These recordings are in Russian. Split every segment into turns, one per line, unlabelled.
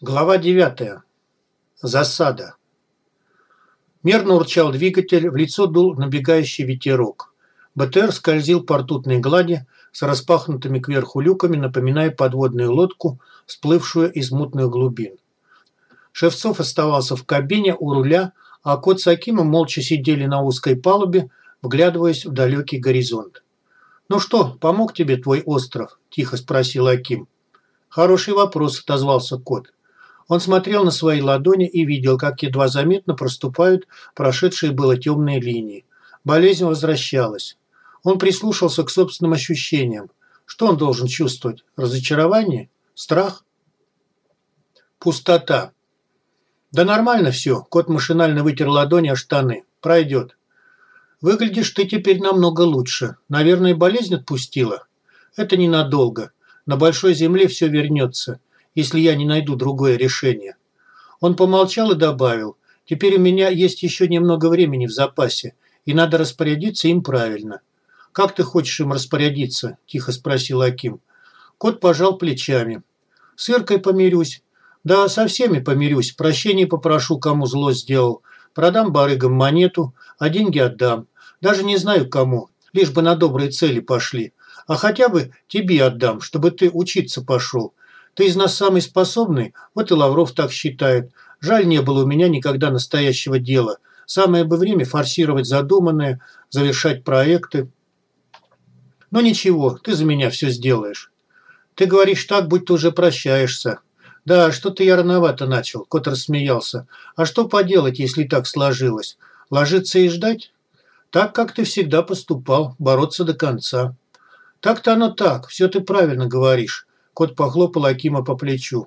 Глава 9. Засада. Мерно урчал двигатель, в лицо дул набегающий ветерок. БТР скользил по ртутной глади с распахнутыми кверху люками, напоминая подводную лодку, всплывшую из мутных глубин. Шевцов оставался в кабине у руля, а кот с Акимом молча сидели на узкой палубе, вглядываясь в далекий горизонт. «Ну что, помог тебе твой остров?» – тихо спросил Аким. «Хороший вопрос», – отозвался кот. Он смотрел на свои ладони и видел, как едва заметно проступают прошедшие было темные линии. Болезнь возвращалась. Он прислушался к собственным ощущениям. Что он должен чувствовать? Разочарование? Страх? Пустота. Да нормально все. Кот машинально вытер ладони о штаны. Пройдет. Выглядишь ты теперь намного лучше. Наверное, болезнь отпустила. Это ненадолго. На большой земле все вернется если я не найду другое решение. Он помолчал и добавил, теперь у меня есть еще немного времени в запасе, и надо распорядиться им правильно. «Как ты хочешь им распорядиться?» – тихо спросил Аким. Кот пожал плечами. «С Иркой помирюсь». «Да, со всеми помирюсь. Прощение попрошу, кому зло сделал. Продам барыгам монету, а деньги отдам. Даже не знаю кому, лишь бы на добрые цели пошли. А хотя бы тебе отдам, чтобы ты учиться пошел. Ты из нас самый способный, вот и Лавров так считает. Жаль, не было у меня никогда настоящего дела. Самое бы время форсировать задуманное, завершать проекты. Но ничего, ты за меня все сделаешь. Ты говоришь так, будто уже прощаешься. Да, что-то я рановато начал, кот рассмеялся. А что поделать, если так сложилось? Ложиться и ждать? Так, как ты всегда поступал, бороться до конца. Так-то оно так, все ты правильно говоришь. Кот похлопал Акима по плечу.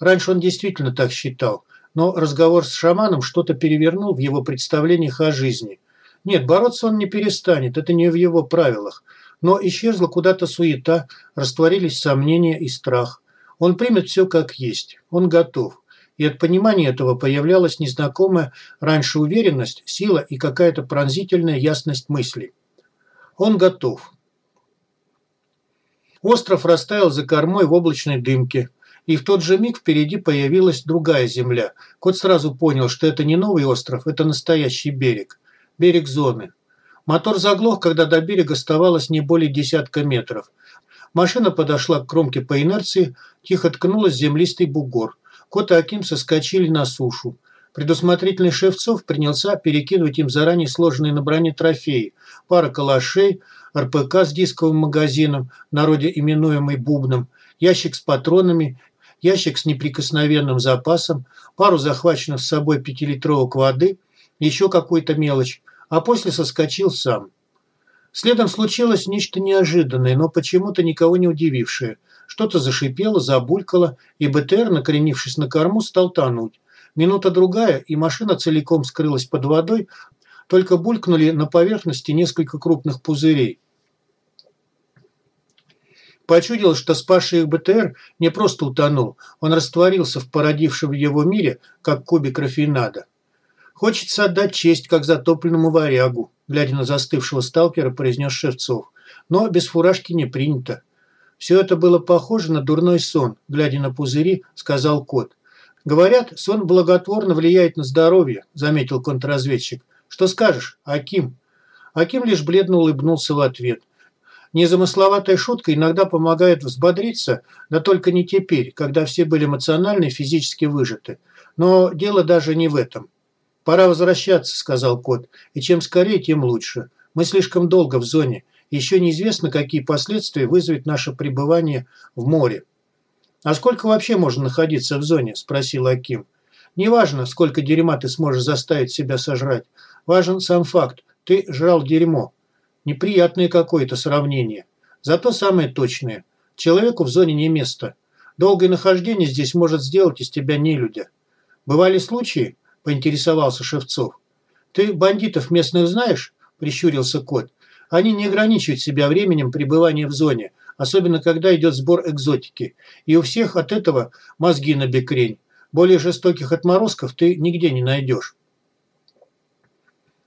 Раньше он действительно так считал, но разговор с шаманом что-то перевернул в его представлениях о жизни. Нет, бороться он не перестанет, это не в его правилах. Но исчезла куда-то суета, растворились сомнения и страх. Он примет все как есть, он готов. И от понимания этого появлялась незнакомая раньше уверенность, сила и какая-то пронзительная ясность мысли. Он готов. Остров растаял за кормой в облачной дымке. И в тот же миг впереди появилась другая земля. Кот сразу понял, что это не новый остров, это настоящий берег. Берег зоны. Мотор заглох, когда до берега оставалось не более десятка метров. Машина подошла к кромке по инерции, тихо ткнулась в землистый бугор. Кот и Аким соскочили на сушу. Предусмотрительный Шевцов принялся перекидывать им заранее сложенные на броне трофеи. Пара калашей – РПК с дисковым магазином, народе именуемый «бубном», ящик с патронами, ящик с неприкосновенным запасом, пару захваченных с собой пятилитровок воды, еще какую-то мелочь, а после соскочил сам. Следом случилось нечто неожиданное, но почему-то никого не удивившее. Что-то зашипело, забулькало, и БТР, накренившись на корму, стал тонуть. Минута-другая, и машина целиком скрылась под водой, только булькнули на поверхности несколько крупных пузырей. Почудилось, что спасший их БТР не просто утонул, он растворился в породившем его мире, как кубик рафинада. «Хочется отдать честь, как затопленному варягу», глядя на застывшего сталкера, произнес Шевцов. «Но без фуражки не принято». «Все это было похоже на дурной сон», глядя на пузыри, сказал кот. «Говорят, сон благотворно влияет на здоровье», заметил контрразведчик. «Что скажешь, Аким?» Аким лишь бледно улыбнулся в ответ – Незамысловатая шутка иногда помогает взбодриться, да только не теперь, когда все были эмоционально и физически выжаты. Но дело даже не в этом. «Пора возвращаться», – сказал кот, – «и чем скорее, тем лучше. Мы слишком долго в зоне. Еще неизвестно, какие последствия вызовет наше пребывание в море». «А сколько вообще можно находиться в зоне?» – спросил Аким. «Неважно, сколько дерьма ты сможешь заставить себя сожрать. Важен сам факт. Ты жрал дерьмо. Неприятное какое-то сравнение. Зато самое точное. Человеку в зоне не место. Долгое нахождение здесь может сделать из тебя нелюдя. Бывали случаи? Поинтересовался Шевцов. Ты бандитов местных знаешь? Прищурился кот. Они не ограничивают себя временем пребывания в зоне, особенно когда идет сбор экзотики. И у всех от этого мозги на бекрень. Более жестоких отморозков ты нигде не найдешь.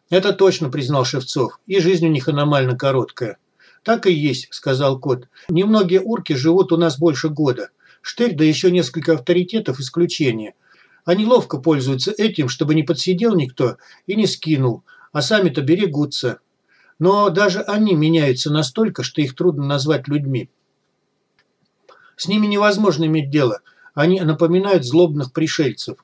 «Это точно», – признал Шевцов. «И жизнь у них аномально короткая». «Так и есть», – сказал кот. «Немногие урки живут у нас больше года. Штырь, да еще несколько авторитетов исключения. Они ловко пользуются этим, чтобы не подсидел никто и не скинул, а сами-то берегутся. Но даже они меняются настолько, что их трудно назвать людьми. С ними невозможно иметь дело. Они напоминают злобных пришельцев.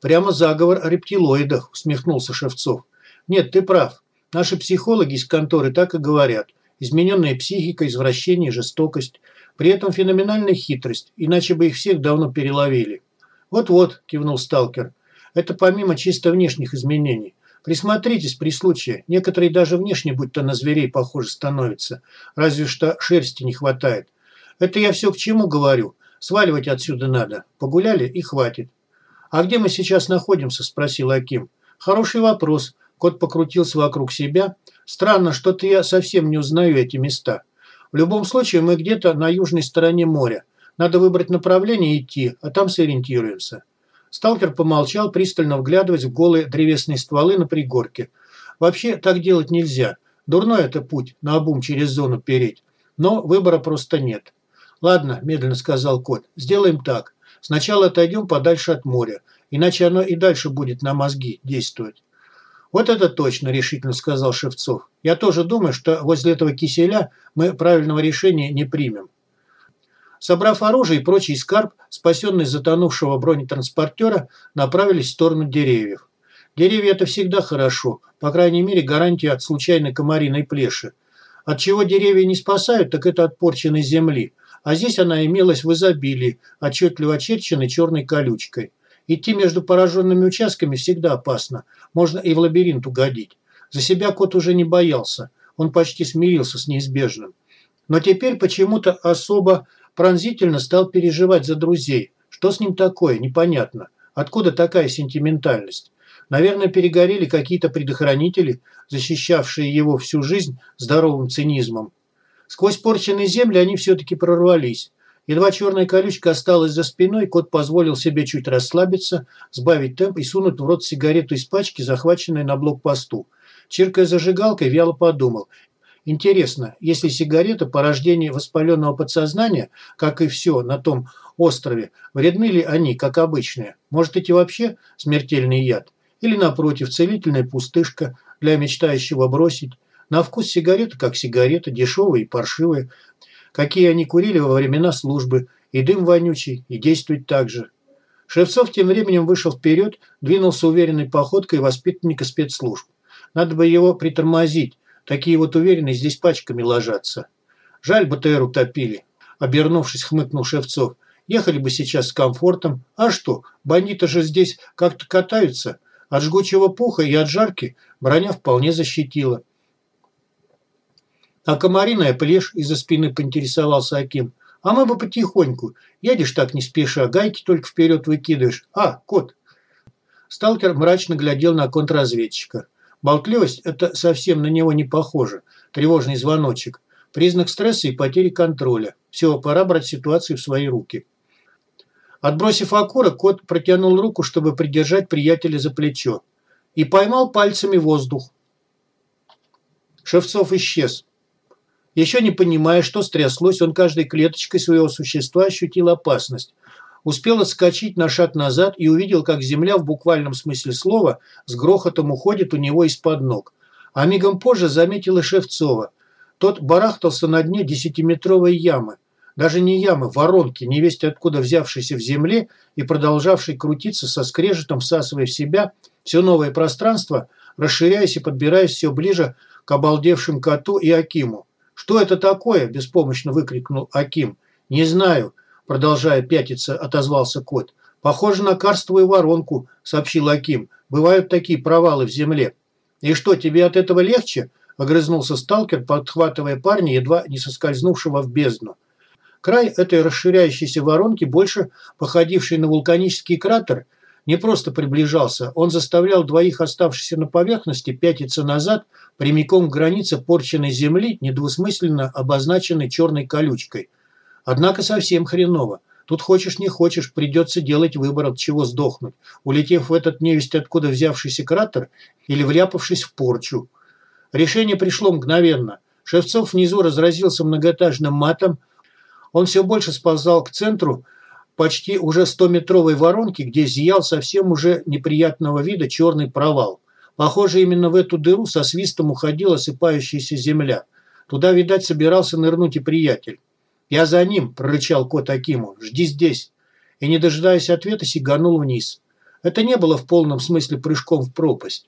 Прямо заговор о рептилоидах, усмехнулся Шевцов. Нет, ты прав. Наши психологи из конторы так и говорят. Измененная психика, извращение, жестокость. При этом феноменальная хитрость, иначе бы их всех давно переловили. «Вот-вот», – кивнул сталкер. «Это помимо чисто внешних изменений. Присмотритесь при случае. Некоторые даже внешне, будь то на зверей, похоже становятся. Разве что шерсти не хватает. Это я все к чему говорю. Сваливать отсюда надо. Погуляли и хватит. «А где мы сейчас находимся?» – спросил Аким. «Хороший вопрос». Кот покрутился вокруг себя. «Странно, что-то я совсем не узнаю эти места. В любом случае, мы где-то на южной стороне моря. Надо выбрать направление и идти, а там сориентируемся». Сталкер помолчал, пристально вглядываясь в голые древесные стволы на пригорке. «Вообще, так делать нельзя. Дурной это путь, на обум через зону переть. Но выбора просто нет». «Ладно», – медленно сказал кот, – «сделаем так. Сначала отойдем подальше от моря, иначе оно и дальше будет на мозги действовать». «Вот это точно», – решительно сказал Шевцов. «Я тоже думаю, что возле этого киселя мы правильного решения не примем. Собрав оружие и прочий скарб, спасенный затонувшего бронетранспортера, направились в сторону деревьев. Деревья – это всегда хорошо, по крайней мере, гарантия от случайной комариной плеши. От чего деревья не спасают, так это от порченной земли. А здесь она имелась в изобилии, отчетливо очерченной черной колючкой. Идти между пораженными участками всегда опасно. Можно и в лабиринт угодить. За себя кот уже не боялся. Он почти смирился с неизбежным. Но теперь почему-то особо пронзительно стал переживать за друзей. Что с ним такое, непонятно. Откуда такая сентиментальность? Наверное, перегорели какие-то предохранители, защищавшие его всю жизнь здоровым цинизмом. Сквозь порченные земли они все-таки прорвались. Едва черная колючка осталась за спиной, кот позволил себе чуть расслабиться, сбавить темп и сунуть в рот сигарету из пачки, захваченной на блокпосту. Чиркая зажигалкой, вяло подумал. Интересно, если сигарета – порождение воспаленного подсознания, как и все на том острове, вредны ли они, как обычные? Может, эти вообще смертельный яд? Или, напротив, целительная пустышка для мечтающего бросить? На вкус сигарета как сигарета, дешевые и паршивые. Какие они курили во времена службы. И дым вонючий, и действует так же. Шевцов тем временем вышел вперед, двинулся уверенной походкой воспитанника спецслужб. Надо бы его притормозить, Такие вот уверенные здесь пачками ложатся. Жаль, БТР утопили. Обернувшись, хмыкнул Шевцов. Ехали бы сейчас с комфортом. А что, бандиты же здесь как-то катаются. От жгучего пуха и от жарки броня вполне защитила. А комариная плешь из-за спины поинтересовался Аким. А мы бы потихоньку. Едешь так не спеша, гайки только вперед выкидываешь. А, кот. Сталкер мрачно глядел на контрразведчика. Болтливость – это совсем на него не похоже. Тревожный звоночек. Признак стресса и потери контроля. Все, пора брать ситуацию в свои руки. Отбросив окурок, кот протянул руку, чтобы придержать приятеля за плечо. И поймал пальцами воздух. Шевцов исчез. Еще не понимая, что стряслось, он каждой клеточкой своего существа ощутил опасность успел отскочить на шаг назад и увидел, как земля в буквальном смысле слова с грохотом уходит у него из-под ног. А мигом позже заметила Шевцова. Тот барахтался на дне десятиметровой ямы. Даже не ямы, воронки, невесть откуда взявшейся в земле и продолжавшей крутиться со скрежетом, всасывая в себя все новое пространство, расширяясь и подбираясь все ближе к обалдевшим коту и Акиму. «Что это такое?» – беспомощно выкрикнул Аким. «Не знаю», Продолжая пятиться, отозвался кот. «Похоже на карстовую воронку», – сообщил Аким. «Бывают такие провалы в земле». «И что, тебе от этого легче?» – огрызнулся сталкер, подхватывая парня, едва не соскользнувшего в бездну. Край этой расширяющейся воронки, больше походивший на вулканический кратер, не просто приближался, он заставлял двоих оставшихся на поверхности пятиться назад прямиком к границе порченной земли, недвусмысленно обозначенной черной колючкой – Однако совсем хреново. Тут хочешь не хочешь, придется делать выбор, от чего сдохнуть, улетев в этот невесть откуда взявшийся кратер или вляпавшись в порчу. Решение пришло мгновенно. Шевцов внизу разразился многоэтажным матом. Он все больше сползал к центру почти уже 100-метровой воронки, где зиял совсем уже неприятного вида черный провал. Похоже, именно в эту дыру со свистом уходила осыпающаяся земля. Туда, видать, собирался нырнуть и приятель. «Я за ним!» – прорычал кот Акиму. «Жди здесь!» И, не дожидаясь ответа, сиганул вниз. Это не было в полном смысле прыжком в пропасть.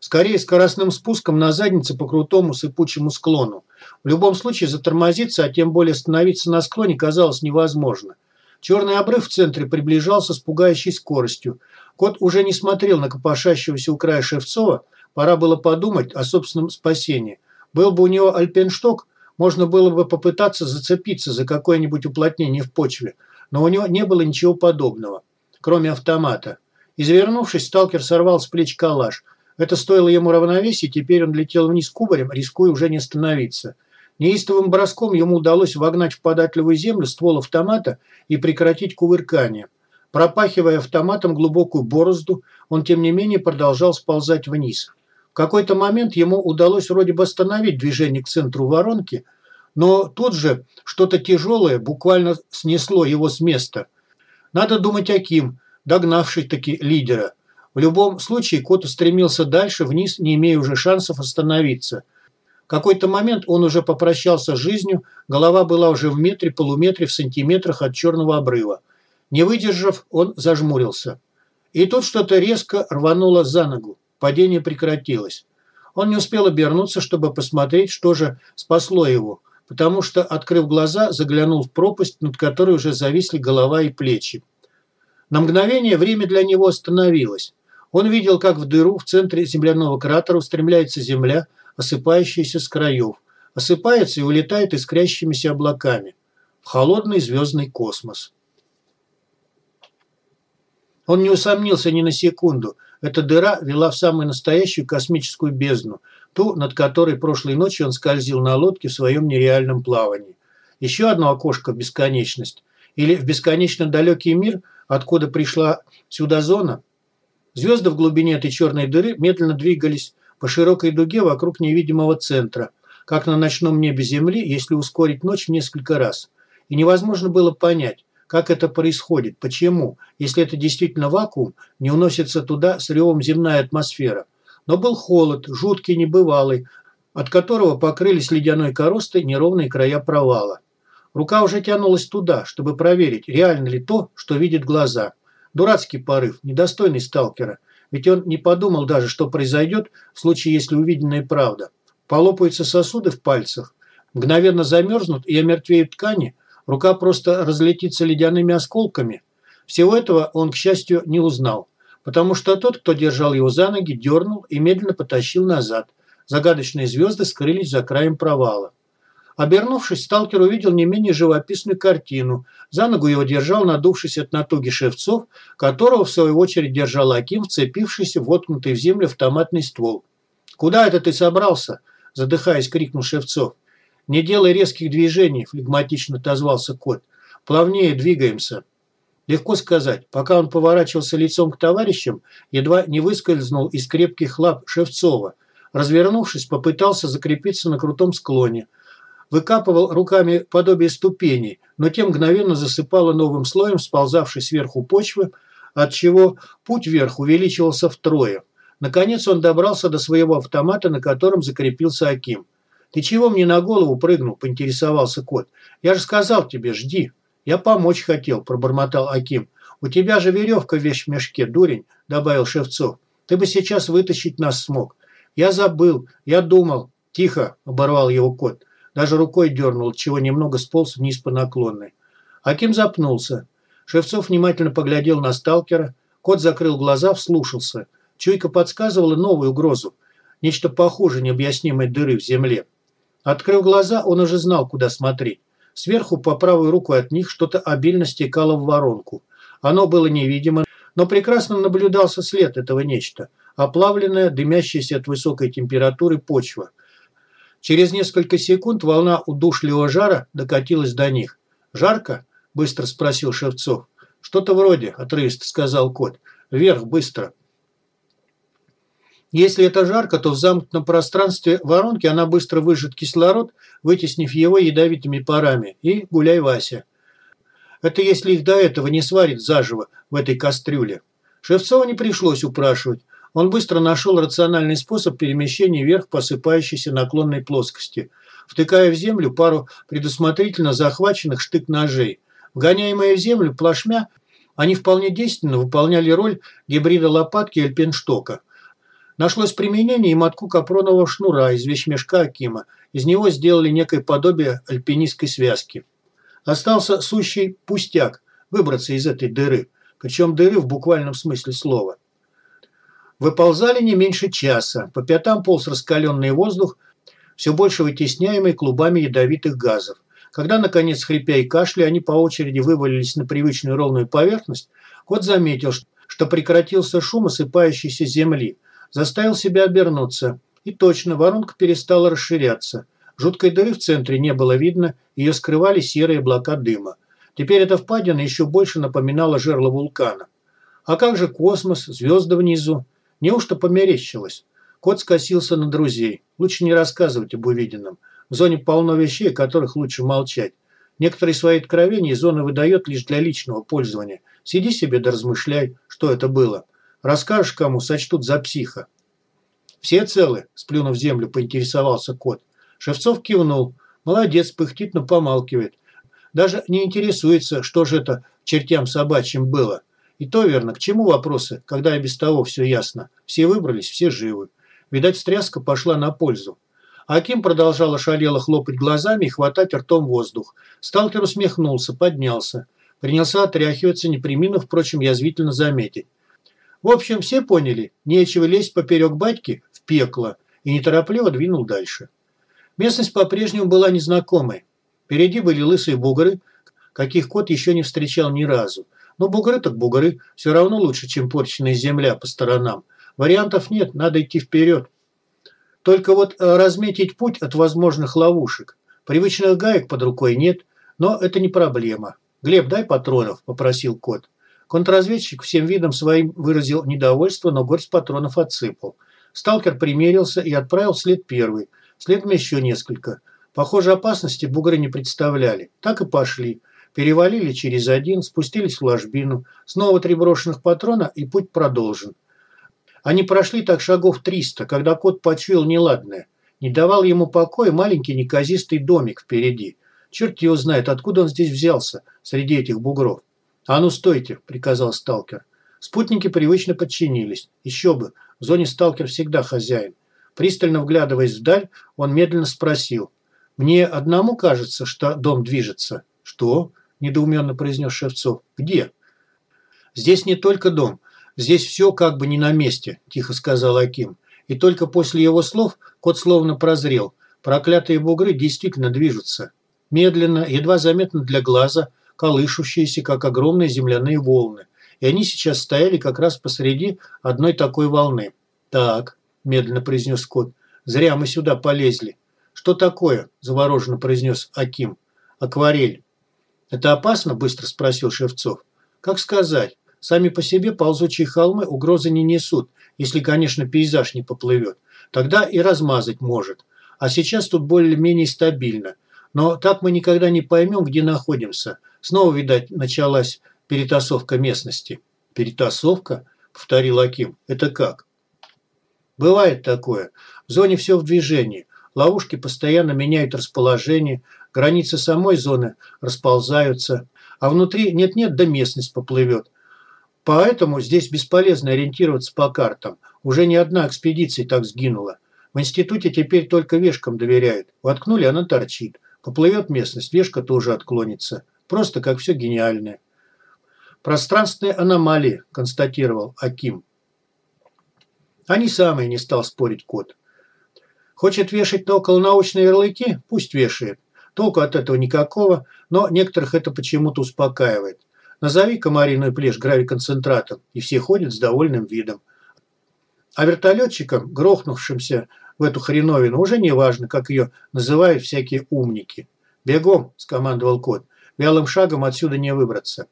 Скорее, скоростным спуском на заднице по крутому сыпучему склону. В любом случае, затормозиться, а тем более остановиться на склоне, казалось невозможно. Черный обрыв в центре приближался с пугающей скоростью. Кот уже не смотрел на копошащегося у края Шевцова. Пора было подумать о собственном спасении. Был бы у него альпеншток, можно было бы попытаться зацепиться за какое-нибудь уплотнение в почве. Но у него не было ничего подобного, кроме автомата. Извернувшись, сталкер сорвал с плеч калаш. Это стоило ему равновесия, теперь он летел вниз кубарем, рискуя уже не остановиться. Неистовым броском ему удалось вогнать в податливую землю ствол автомата и прекратить кувыркание. Пропахивая автоматом глубокую борозду, он тем не менее продолжал сползать вниз. В какой-то момент ему удалось вроде бы остановить движение к центру воронки, но тут же что-то тяжелое буквально снесло его с места. Надо думать о Ким, догнавший таки лидера. В любом случае кот устремился дальше, вниз, не имея уже шансов остановиться – какой-то момент он уже попрощался с жизнью, голова была уже в метре, полуметре, в сантиметрах от черного обрыва. Не выдержав, он зажмурился. И тут что-то резко рвануло за ногу. Падение прекратилось. Он не успел обернуться, чтобы посмотреть, что же спасло его, потому что, открыв глаза, заглянул в пропасть, над которой уже зависли голова и плечи. На мгновение время для него остановилось. Он видел, как в дыру в центре земляного кратера устремляется земля, осыпающаяся с краев, осыпается и улетает искрящимися облаками в холодный звездный космос. Он не усомнился ни на секунду. Эта дыра вела в самую настоящую космическую бездну, ту, над которой прошлой ночью он скользил на лодке в своем нереальном плавании. Еще одно окошко в бесконечность. Или в бесконечно далекий мир, откуда пришла сюда зона. Звезды в глубине этой черной дыры медленно двигались по широкой дуге вокруг невидимого центра, как на ночном небе Земли, если ускорить ночь в несколько раз. И невозможно было понять, как это происходит, почему, если это действительно вакуум, не уносится туда с ревом земная атмосфера. Но был холод, жуткий, небывалый, от которого покрылись ледяной коростой неровные края провала. Рука уже тянулась туда, чтобы проверить, реально ли то, что видит глаза. Дурацкий порыв, недостойный сталкера – ведь он не подумал даже, что произойдет в случае, если увиденная правда. Полопаются сосуды в пальцах, мгновенно замерзнут и омертвеют ткани, рука просто разлетится ледяными осколками. Всего этого он, к счастью, не узнал, потому что тот, кто держал его за ноги, дернул и медленно потащил назад. Загадочные звезды скрылись за краем провала. Обернувшись, сталкер увидел не менее живописную картину. За ногу его держал надувшись от натуги Шевцов, которого, в свою очередь, держал Аким, вцепившийся воткнутый в землю автоматный ствол. «Куда это ты собрался?» – задыхаясь, крикнул Шевцов. «Не делай резких движений», – флегматично отозвался кот. «Плавнее двигаемся». Легко сказать. Пока он поворачивался лицом к товарищам, едва не выскользнул из крепких лап Шевцова. Развернувшись, попытался закрепиться на крутом склоне – выкапывал руками подобие ступеней, но тем мгновенно засыпало новым слоем сползавшей сверху почвы, отчего путь вверх увеличивался втрое. Наконец он добрался до своего автомата, на котором закрепился Аким. «Ты чего мне на голову прыгнул?» – поинтересовался кот. «Я же сказал тебе, жди». «Я помочь хотел», – пробормотал Аким. «У тебя же веревка вещь в мешке, дурень», – добавил Шевцов. «Ты бы сейчас вытащить нас смог». «Я забыл, я думал». «Тихо», – оборвал его кот. Даже рукой дернул, чего немного сполз вниз по наклонной. Аким запнулся. Шевцов внимательно поглядел на сталкера. Кот закрыл глаза, вслушался. Чуйка подсказывала новую угрозу. Нечто похуже необъяснимой дыры в земле. Открыв глаза, он уже знал, куда смотреть. Сверху по правую руку от них что-то обильно стекало в воронку. Оно было невидимо, но прекрасно наблюдался след этого нечто. Оплавленная, дымящаяся от высокой температуры почва – Через несколько секунд волна удушливого жара докатилась до них. «Жарко?» – быстро спросил Шевцов. «Что-то вроде», – отрывисто сказал кот. «Вверх, быстро». Если это жарко, то в замкнутом пространстве воронки она быстро выжжет кислород, вытеснив его ядовитыми парами. И гуляй, Вася. Это если их до этого не сварит заживо в этой кастрюле. Шевцова не пришлось упрашивать. Он быстро нашел рациональный способ перемещения вверх посыпающейся наклонной плоскости, втыкая в землю пару предусмотрительно захваченных штык-ножей. Вгоняемые в землю плашмя, они вполне действенно выполняли роль гибрида лопатки и альпинштока. Нашлось применение и мотку капронового шнура из вещмешка Акима. Из него сделали некое подобие альпинистской связки. Остался сущий пустяк – выбраться из этой дыры. Причем дыры в буквальном смысле слова. Выползали не меньше часа. По пятам полз раскаленный воздух, все больше вытесняемый клубами ядовитых газов. Когда, наконец, хрипя и кашля, они по очереди вывалились на привычную ровную поверхность, кот заметил, что прекратился шум осыпающейся земли. Заставил себя обернуться. И точно, воронка перестала расширяться. Жуткой дыры в центре не было видно, ее скрывали серые облака дыма. Теперь эта впадина еще больше напоминала жерло вулкана. А как же космос, звезды внизу? Неужто померещилось? Кот скосился на друзей. Лучше не рассказывать об увиденном. В зоне полно вещей, о которых лучше молчать. Некоторые свои откровения зона выдает лишь для личного пользования. Сиди себе да размышляй, что это было. Расскажешь кому, сочтут за психа. «Все целы?» – сплюнув землю, поинтересовался кот. Шевцов кивнул. Молодец, пыхтит, но помалкивает. Даже не интересуется, что же это чертям собачьим было. И то верно, к чему вопросы, когда и без того все ясно. Все выбрались, все живы. Видать, стряска пошла на пользу. Аким продолжал ошалело хлопать глазами и хватать ртом воздух. Сталкер усмехнулся, поднялся. Принялся отряхиваться, не впрочем, язвительно заметить. В общем, все поняли, нечего лезть поперек батьки в пекло, и неторопливо двинул дальше. Местность по-прежнему была незнакомой. Впереди были лысые бугры, каких кот еще не встречал ни разу. Но бугры так бугры, все равно лучше, чем порченная земля по сторонам. Вариантов нет, надо идти вперед. Только вот э, разметить путь от возможных ловушек. Привычных гаек под рукой нет, но это не проблема. «Глеб, дай патронов», – попросил кот. Контрразведчик всем видом своим выразил недовольство, но горсть патронов отсыпал. Сталкер примерился и отправил след первый. Следом еще несколько. Похоже, опасности бугры не представляли. Так и пошли. Перевалили через один, спустились в ложбину. Снова три брошенных патрона, и путь продолжен. Они прошли так шагов триста, когда кот почуял неладное. Не давал ему покоя маленький неказистый домик впереди. Черт его знает, откуда он здесь взялся, среди этих бугров. «А ну стойте!» – приказал сталкер. Спутники привычно подчинились. Еще бы, в зоне сталкер всегда хозяин. Пристально вглядываясь вдаль, он медленно спросил. «Мне одному кажется, что дом движется». «Что?» – недоуменно произнес Шевцов. «Где?» «Здесь не только дом. Здесь все как бы не на месте», – тихо сказал Аким. И только после его слов кот словно прозрел. Проклятые бугры действительно движутся. Медленно, едва заметно для глаза, колышущиеся, как огромные земляные волны. И они сейчас стояли как раз посреди одной такой волны. «Так», медленно произнес кот. «Зря мы сюда полезли». «Что такое?» – завороженно произнес Аким. «Акварель». «Это опасно?» – быстро спросил Шевцов. «Как сказать? Сами по себе ползучие холмы угрозы не несут, если, конечно, пейзаж не поплывет. Тогда и размазать может. А сейчас тут более-менее стабильно. Но так мы никогда не поймем, где находимся. Снова, видать, началась перетасовка местности». «Перетасовка?» – повторил Аким. «Это как?» Бывает такое. В зоне все в движении. Ловушки постоянно меняют расположение, границы самой зоны расползаются, а внутри нет-нет, да местность поплывет. Поэтому здесь бесполезно ориентироваться по картам. Уже ни одна экспедиция так сгинула. В институте теперь только вешкам доверяют. Воткнули, она торчит. Поплывет местность, вешка тоже отклонится. Просто как все гениальное. Пространственные аномалии, констатировал Аким. Они самые, не стал спорить кот. Хочет вешать на околонаучные ярлыки? Пусть вешает. Толку от этого никакого, но некоторых это почему-то успокаивает. Назови комариную плешь гравиконцентратом, и все ходят с довольным видом. А вертолетчикам, грохнувшимся в эту хреновину, уже не важно, как ее называют всякие умники. «Бегом!» – скомандовал кот. «Вялым шагом отсюда не выбраться».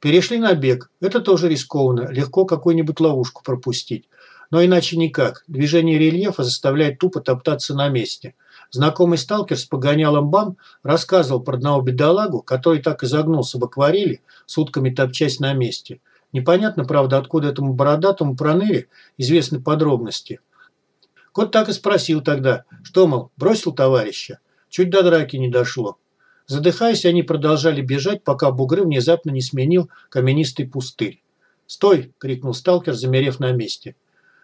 Перешли на бег. Это тоже рискованно. Легко какую-нибудь ловушку пропустить. Но иначе никак. Движение рельефа заставляет тупо топтаться на месте. Знакомый сталкер с погонялом БАМ рассказывал про одного бедолагу, который так и загнулся в акварели, сутками топчась на месте. Непонятно, правда, откуда этому бородатому проныре известны подробности. Кот так и спросил тогда, что, мол, бросил товарища. Чуть до драки не дошло. Задыхаясь, они продолжали бежать, пока бугры внезапно не сменил каменистый пустырь. «Стой!» – крикнул сталкер, замерев на месте.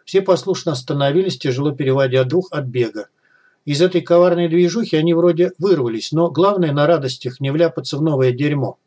Все послушно остановились, тяжело переводя дух от бега. Из этой коварной движухи они вроде вырвались, но главное на радостях не вляпаться в новое дерьмо.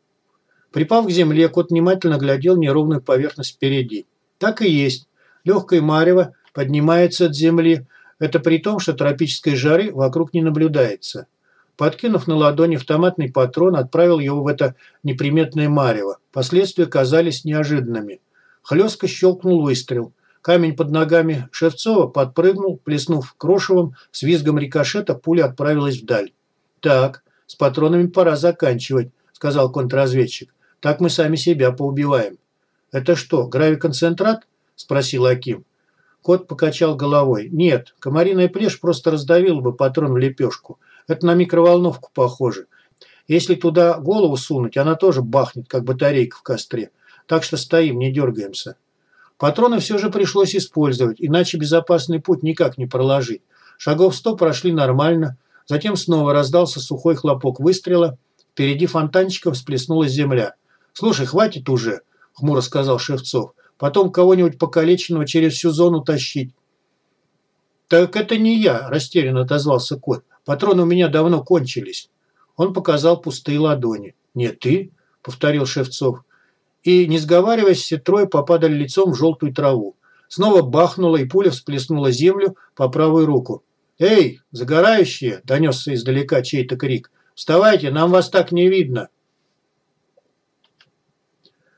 Припав к земле, кот внимательно глядел неровную поверхность впереди. Так и есть. Легкое марево поднимается от земли. Это при том, что тропической жары вокруг не наблюдается. Подкинув на ладони автоматный патрон, отправил его в это неприметное марево. Последствия казались неожиданными. Хлестко щелкнул выстрел. Камень под ногами Шевцова подпрыгнул, плеснув крошевым, с визгом рикошета пуля отправилась вдаль. «Так, с патронами пора заканчивать», – сказал контрразведчик. «Так мы сами себя поубиваем». «Это что, гравиконцентрат?» – спросил Аким. Кот покачал головой. «Нет, комариная плешь просто раздавила бы патрон в лепешку. Это на микроволновку похоже. Если туда голову сунуть, она тоже бахнет, как батарейка в костре. Так что стоим, не дергаемся». Патроны все же пришлось использовать, иначе безопасный путь никак не проложить. Шагов сто прошли нормально, затем снова раздался сухой хлопок выстрела, впереди фонтанчиком всплеснулась земля. «Слушай, хватит уже», – хмуро сказал Шевцов. «Потом кого-нибудь покалеченного через всю зону тащить». «Так это не я», – растерянно отозвался кот. «Патроны у меня давно кончились». Он показал пустые ладони. «Не ты?» – повторил Шевцов и, не сговариваясь, все трое попадали лицом в желтую траву. Снова бахнула, и пуля всплеснула землю по правую руку. «Эй, загорающие!» – донесся издалека чей-то крик. «Вставайте, нам вас так не видно!»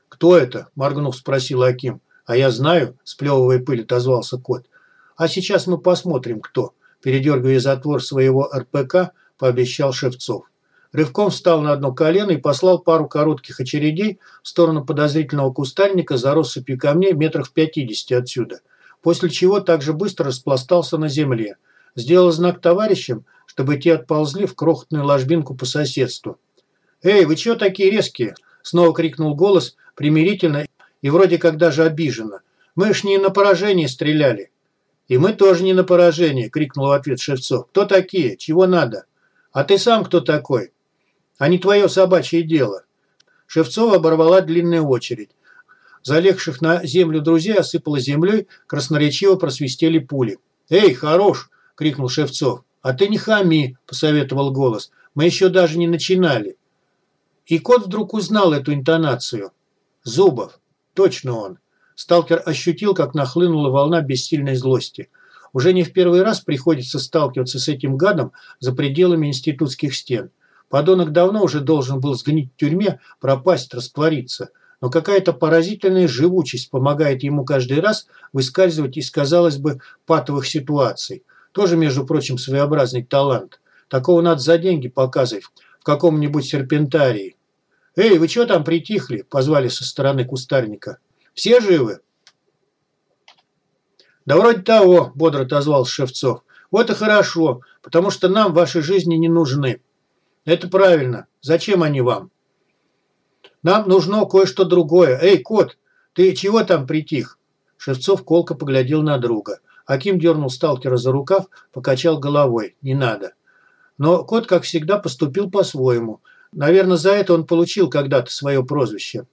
«Кто это?» – моргнув, спросил Аким. «А я знаю», – сплевывая пыль, отозвался кот. «А сейчас мы посмотрим, кто», – передергивая затвор своего РПК, пообещал Шевцов. Рывком встал на одно колено и послал пару коротких очередей в сторону подозрительного кустарника за россыпью камней метрах в пятидесяти отсюда, после чего также быстро распластался на земле. Сделал знак товарищам, чтобы те отползли в крохотную ложбинку по соседству. «Эй, вы чего такие резкие?» – снова крикнул голос, примирительно и вроде как даже обиженно. «Мы ж не на поражение стреляли». «И мы тоже не на поражение!» – крикнул в ответ Шевцов. «Кто такие? Чего надо?» «А ты сам кто такой?» А не твое собачье дело». Шевцова оборвала длинная очередь. Залегших на землю друзей осыпала землей, красноречиво просвистели пули. «Эй, хорош!» – крикнул Шевцов. «А ты не хами!» – посоветовал голос. «Мы еще даже не начинали». И кот вдруг узнал эту интонацию. «Зубов! Точно он!» Сталкер ощутил, как нахлынула волна бессильной злости. Уже не в первый раз приходится сталкиваться с этим гадом за пределами институтских стен – Подонок давно уже должен был сгнить в тюрьме, пропасть, раствориться. Но какая-то поразительная живучесть помогает ему каждый раз выскальзывать из, казалось бы, патовых ситуаций. Тоже, между прочим, своеобразный талант. Такого надо за деньги показывать в каком-нибудь серпентарии. «Эй, вы что там притихли?» – позвали со стороны кустарника. «Все живы?» «Да вроде того», – бодро отозвался Шевцов. «Вот и хорошо, потому что нам ваши жизни не нужны. Это правильно. Зачем они вам? Нам нужно кое-что другое. Эй, кот, ты чего там притих? Шевцов колко поглядел на друга. Аким дернул сталкера за рукав, покачал головой. Не надо. Но кот, как всегда, поступил по-своему. Наверное, за это он получил когда-то свое прозвище.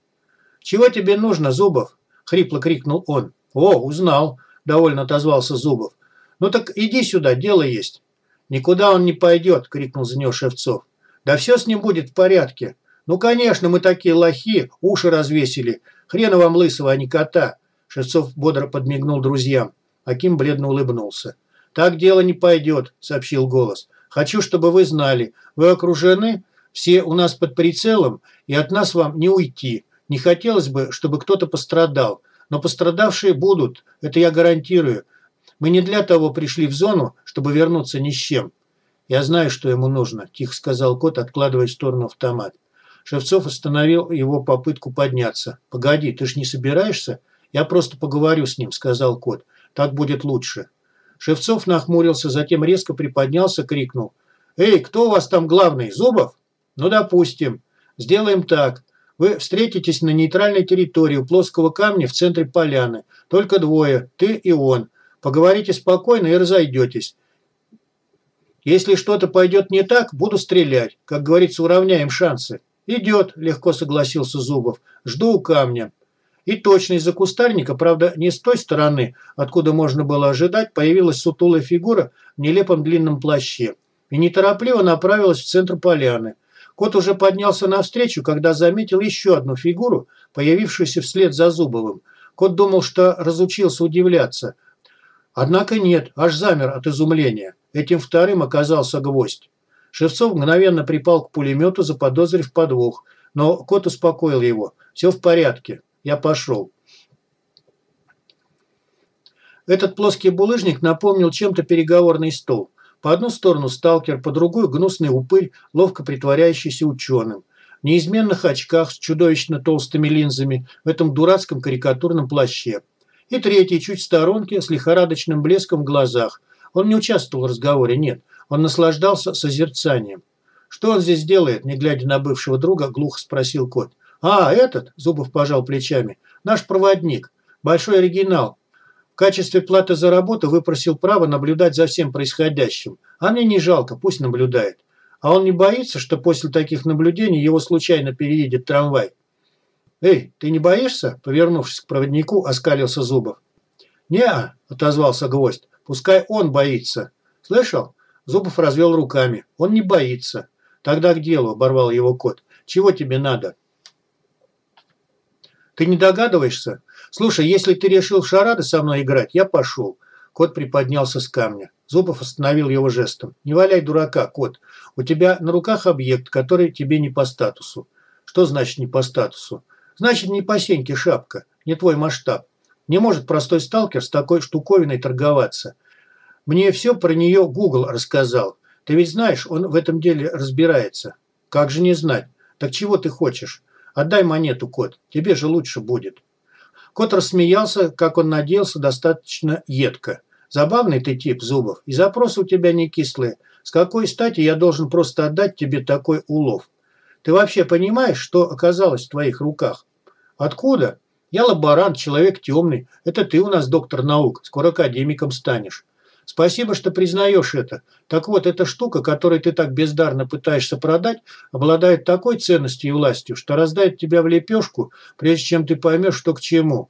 «Чего тебе нужно, Зубов?» – хрипло крикнул он. «О, узнал!» – довольно отозвался Зубов. «Ну так иди сюда, дело есть». «Никуда он не пойдет!» – крикнул за него Шевцов. Да все с ним будет в порядке. Ну, конечно, мы такие лохи, уши развесили. Хрена вам лысого, а не кота. Шевцов бодро подмигнул друзьям. Аким бледно улыбнулся. «Так дело не пойдет», – сообщил голос. «Хочу, чтобы вы знали. Вы окружены, все у нас под прицелом, и от нас вам не уйти. Не хотелось бы, чтобы кто-то пострадал. Но пострадавшие будут, это я гарантирую. Мы не для того пришли в зону, чтобы вернуться ни с чем. «Я знаю, что ему нужно», – тихо сказал кот, откладывая в сторону автомат. Шевцов остановил его попытку подняться. «Погоди, ты ж не собираешься?» «Я просто поговорю с ним», – сказал кот. Так будет лучше. Шевцов нахмурился, затем резко приподнялся, крикнул. «Эй, кто у вас там главный? Зубов?» «Ну, допустим. Сделаем так. Вы встретитесь на нейтральной территории у плоского камня в центре поляны. Только двое, ты и он. Поговорите спокойно и разойдетесь. Если что-то пойдет не так, буду стрелять. Как говорится, уравняем шансы. Идет, легко согласился Зубов. Жду у камня. И точно из-за кустарника, правда, не с той стороны, откуда можно было ожидать, появилась сутулая фигура в нелепом длинном плаще. И неторопливо направилась в центр поляны. Кот уже поднялся навстречу, когда заметил еще одну фигуру, появившуюся вслед за Зубовым. Кот думал, что разучился удивляться. Однако нет, аж замер от изумления. Этим вторым оказался гвоздь. Шевцов мгновенно припал к пулемету, заподозрив подвох. Но кот успокоил его. «Все в порядке. Я пошел». Этот плоский булыжник напомнил чем-то переговорный стол. По одну сторону сталкер, по другую гнусный упырь, ловко притворяющийся ученым. В неизменных очках с чудовищно толстыми линзами, в этом дурацком карикатурном плаще. И третий, чуть в сторонке, с лихорадочным блеском в глазах – он не участвовал в разговоре, нет. Он наслаждался созерцанием. «Что он здесь делает?» – не глядя на бывшего друга, глухо спросил кот. «А, этот?» – Зубов пожал плечами. «Наш проводник. Большой оригинал. В качестве платы за работу выпросил право наблюдать за всем происходящим. А мне не жалко, пусть наблюдает. А он не боится, что после таких наблюдений его случайно переедет трамвай?» «Эй, ты не боишься?» – повернувшись к проводнику, оскалился Зубов. «Не-а», отозвался гвоздь. Пускай он боится. Слышал? Зубов развел руками. Он не боится. Тогда к делу, оборвал его кот. Чего тебе надо? Ты не догадываешься? Слушай, если ты решил в шарады со мной играть, я пошел. Кот приподнялся с камня. Зубов остановил его жестом. «Не валяй дурака, кот. У тебя на руках объект, который тебе не по статусу». «Что значит не по статусу?» «Значит, не по сеньке шапка. Не твой масштаб. Не может простой сталкер с такой штуковиной торговаться. Мне все про нее Google рассказал. Ты ведь знаешь, он в этом деле разбирается. Как же не знать? Так чего ты хочешь? Отдай монету, кот. Тебе же лучше будет. Кот рассмеялся, как он надеялся, достаточно едко. Забавный ты тип, Зубов, и запросы у тебя не кислые. С какой стати я должен просто отдать тебе такой улов? Ты вообще понимаешь, что оказалось в твоих руках? Откуда? Я лаборант, человек темный. Это ты у нас доктор наук. Скоро академиком станешь. Спасибо, что признаешь это. Так вот, эта штука, которой ты так бездарно пытаешься продать, обладает такой ценностью и властью, что раздает тебя в лепешку, прежде чем ты поймешь, что к чему.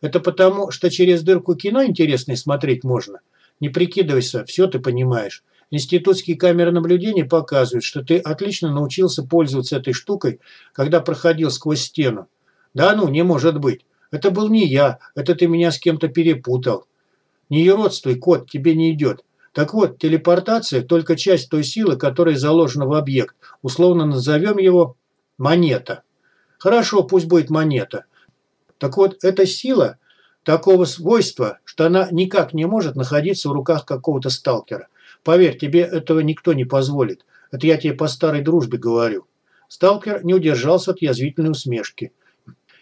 Это потому, что через дырку кино интересное смотреть можно. Не прикидывайся, все ты понимаешь. Институтские камеры наблюдения показывают, что ты отлично научился пользоваться этой штукой, когда проходил сквозь стену. Да ну, не может быть. Это был не я, это ты меня с кем-то перепутал. Не еродствуй, кот, тебе не идет. Так вот, телепортация – только часть той силы, которая заложена в объект. Условно назовем его монета. Хорошо, пусть будет монета. Так вот, эта сила такого свойства, что она никак не может находиться в руках какого-то сталкера. Поверь, тебе этого никто не позволит. Это я тебе по старой дружбе говорю. Сталкер не удержался от язвительной усмешки.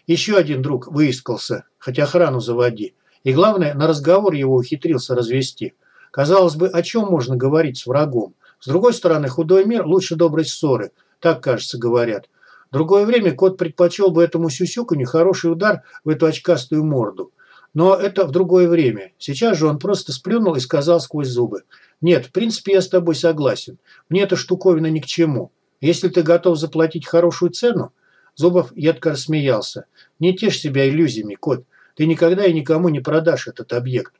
Еще один друг выискался, хоть охрану заводи. И главное, на разговор его ухитрился развести. Казалось бы, о чем можно говорить с врагом? С другой стороны, худой мир лучше доброй ссоры. Так, кажется, говорят. В другое время кот предпочел бы этому сюсюку нехороший удар в эту очкастую морду. Но это в другое время. Сейчас же он просто сплюнул и сказал сквозь зубы. «Нет, в принципе, я с тобой согласен. Мне эта штуковина ни к чему. Если ты готов заплатить хорошую цену, Зубов едко рассмеялся. «Не тешь себя иллюзиями, кот. Ты никогда и никому не продашь этот объект».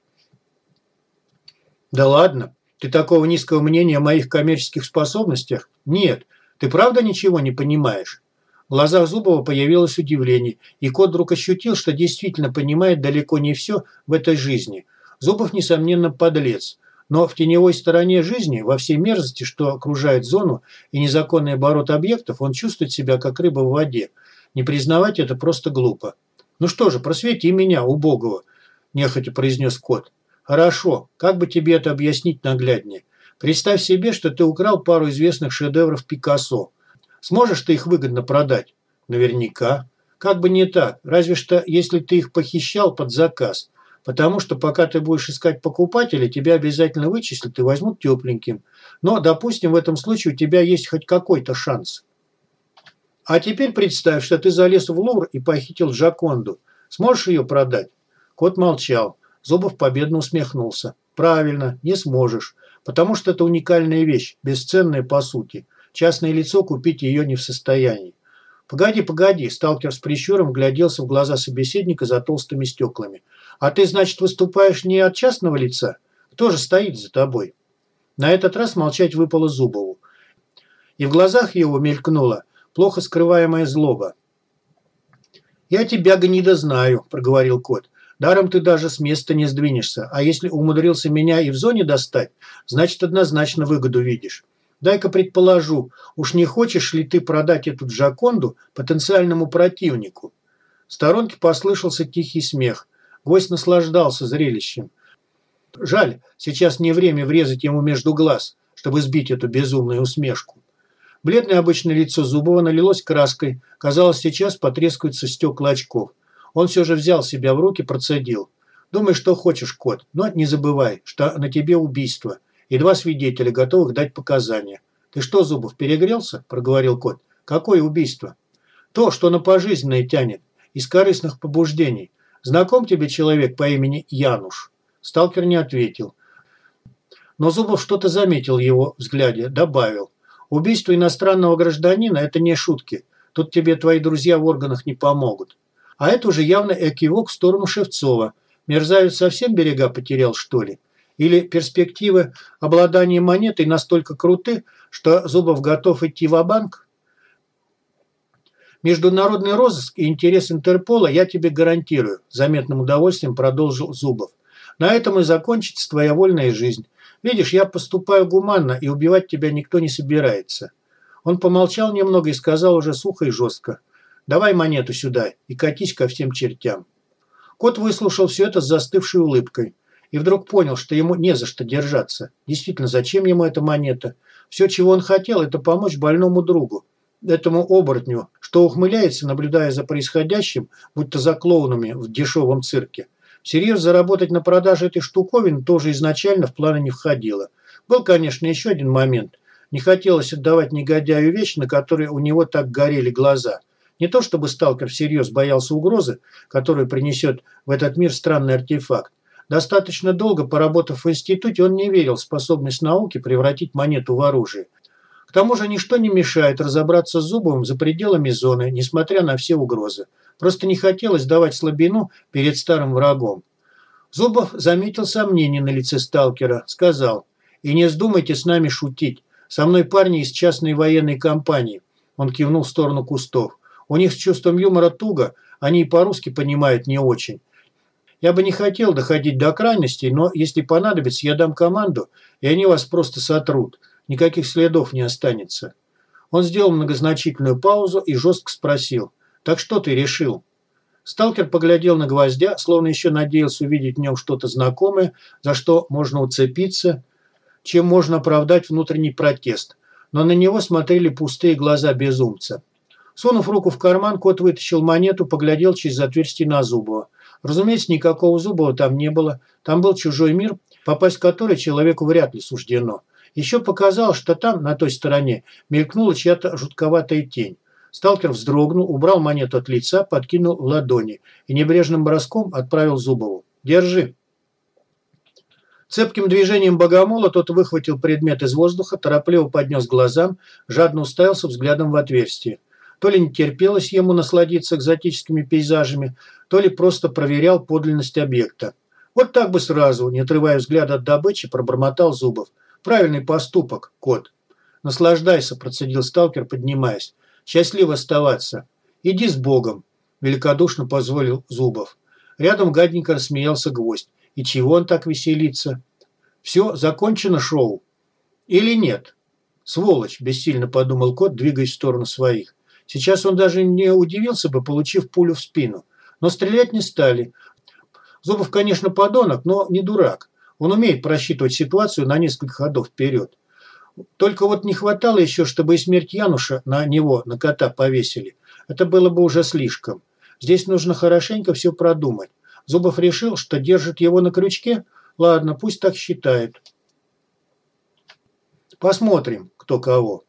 «Да ладно. Ты такого низкого мнения о моих коммерческих способностях? Нет. Ты правда ничего не понимаешь?» В глазах Зубова появилось удивление, и кот вдруг ощутил, что действительно понимает далеко не все в этой жизни. Зубов, несомненно, подлец. Но в теневой стороне жизни, во всей мерзости, что окружает зону и незаконный оборот объектов, он чувствует себя как рыба в воде. Не признавать это просто глупо. «Ну что же, просвети меня, убогого», – нехотя произнес кот. «Хорошо. Как бы тебе это объяснить нагляднее? Представь себе, что ты украл пару известных шедевров Пикассо. Сможешь ты их выгодно продать? Наверняка. Как бы не так. Разве что, если ты их похищал под заказ. Потому что пока ты будешь искать покупателя, тебя обязательно вычислят и возьмут тепленьким. Но, допустим, в этом случае у тебя есть хоть какой-то шанс. А теперь представь, что ты залез в Лувр и похитил Джаконду. Сможешь ее продать? Кот молчал. Зубов победно усмехнулся. Правильно, не сможешь. Потому что это уникальная вещь, бесценная по сути. Частное лицо купить ее не в состоянии. «Погоди, погоди!» Сталкер с прищуром гляделся в глаза собеседника за толстыми стеклами. «А ты, значит, выступаешь не от частного лица? Кто же стоит за тобой?» На этот раз молчать выпало Зубову. И в глазах его мелькнула плохо скрываемая злоба. «Я тебя, гнида, знаю», – проговорил кот. «Даром ты даже с места не сдвинешься, а если умудрился меня и в зоне достать, значит, однозначно выгоду видишь. Дай-ка предположу, уж не хочешь ли ты продать эту Джаконду потенциальному противнику?» В сторонке послышался тихий смех. Гость наслаждался зрелищем. Жаль, сейчас не время врезать ему между глаз, чтобы сбить эту безумную усмешку. Бледное обычное лицо Зубова налилось краской. Казалось, сейчас потрескаются стекла очков. Он все же взял себя в руки, процедил. «Думай, что хочешь, кот, но не забывай, что на тебе убийство и два свидетеля, готовых дать показания. «Ты что, Зубов, перегрелся?» – проговорил кот. «Какое убийство?» «То, что на пожизненное тянет, из корыстных побуждений. Знаком тебе человек по имени Януш?» Сталкер не ответил. Но Зубов что-то заметил в его взгляде, добавил. «Убийство иностранного гражданина – это не шутки. Тут тебе твои друзья в органах не помогут». А это уже явно экивок в сторону Шевцова. Мерзавец совсем берега потерял, что ли? Или перспективы обладания монетой настолько круты, что Зубов готов идти в банк Международный розыск и интерес Интерпола я тебе гарантирую, заметным удовольствием продолжил Зубов. На этом и закончится твоя вольная жизнь. Видишь, я поступаю гуманно, и убивать тебя никто не собирается. Он помолчал немного и сказал уже сухо и жестко. «Давай монету сюда и катись ко всем чертям». Кот выслушал все это с застывшей улыбкой и вдруг понял, что ему не за что держаться. Действительно, зачем ему эта монета? Все, чего он хотел, это помочь больному другу, этому оборотню, что ухмыляется, наблюдая за происходящим, будто за клоунами в дешевом цирке. Всерьез заработать на продаже этой штуковины тоже изначально в планы не входило. Был, конечно, еще один момент. Не хотелось отдавать негодяю вещь, на которой у него так горели глаза. Не то чтобы сталкер всерьез боялся угрозы, которую принесет в этот мир странный артефакт. Достаточно долго поработав в институте, он не верил в способность науки превратить монету в оружие. К тому же ничто не мешает разобраться с Зубовым за пределами зоны, несмотря на все угрозы. Просто не хотелось давать слабину перед старым врагом. Зубов заметил сомнение на лице сталкера, сказал, «И не вздумайте с нами шутить. Со мной парни из частной военной компании». Он кивнул в сторону кустов. «У них с чувством юмора туго, они и по-русски понимают не очень. Я бы не хотел доходить до крайностей, но если понадобится, я дам команду, и они вас просто сотрут. Никаких следов не останется». Он сделал многозначительную паузу и жестко спросил. «Так что ты решил?» Сталкер поглядел на гвоздя, словно еще надеялся увидеть в нем что-то знакомое, за что можно уцепиться, чем можно оправдать внутренний протест. Но на него смотрели пустые глаза безумца. Сунув руку в карман, кот вытащил монету, поглядел через отверстие на Зубова. Разумеется, никакого Зубова там не было. Там был чужой мир, попасть в который человеку вряд ли суждено. Еще показалось, что там, на той стороне, мелькнула чья-то жутковатая тень. Сталкер вздрогнул, убрал монету от лица, подкинул ладони и небрежным броском отправил Зубову. «Держи». Цепким движением богомола тот выхватил предмет из воздуха, торопливо поднес глазам, жадно уставился взглядом в отверстие. То ли не терпелось ему насладиться экзотическими пейзажами, то ли просто проверял подлинность объекта. Вот так бы сразу, не отрывая взгляда от добычи, пробормотал Зубов. Правильный поступок, кот. Наслаждайся, процедил сталкер, поднимаясь. Счастливо оставаться. Иди с Богом, великодушно позволил Зубов. Рядом гаденько рассмеялся гвоздь. И чего он так веселится? Все, закончено шоу. Или нет? Сволочь, бессильно подумал кот, двигаясь в сторону своих. Сейчас он даже не удивился бы, получив пулю в спину. Но стрелять не стали. Зубов, конечно, подонок, но не дурак. Он умеет просчитывать ситуацию на несколько ходов вперед. Только вот не хватало еще, чтобы и смерть Януша на него, на кота повесили. Это было бы уже слишком. Здесь нужно хорошенько все продумать. Зубов решил, что держит его на крючке? Ладно, пусть так считает. Посмотрим, кто кого.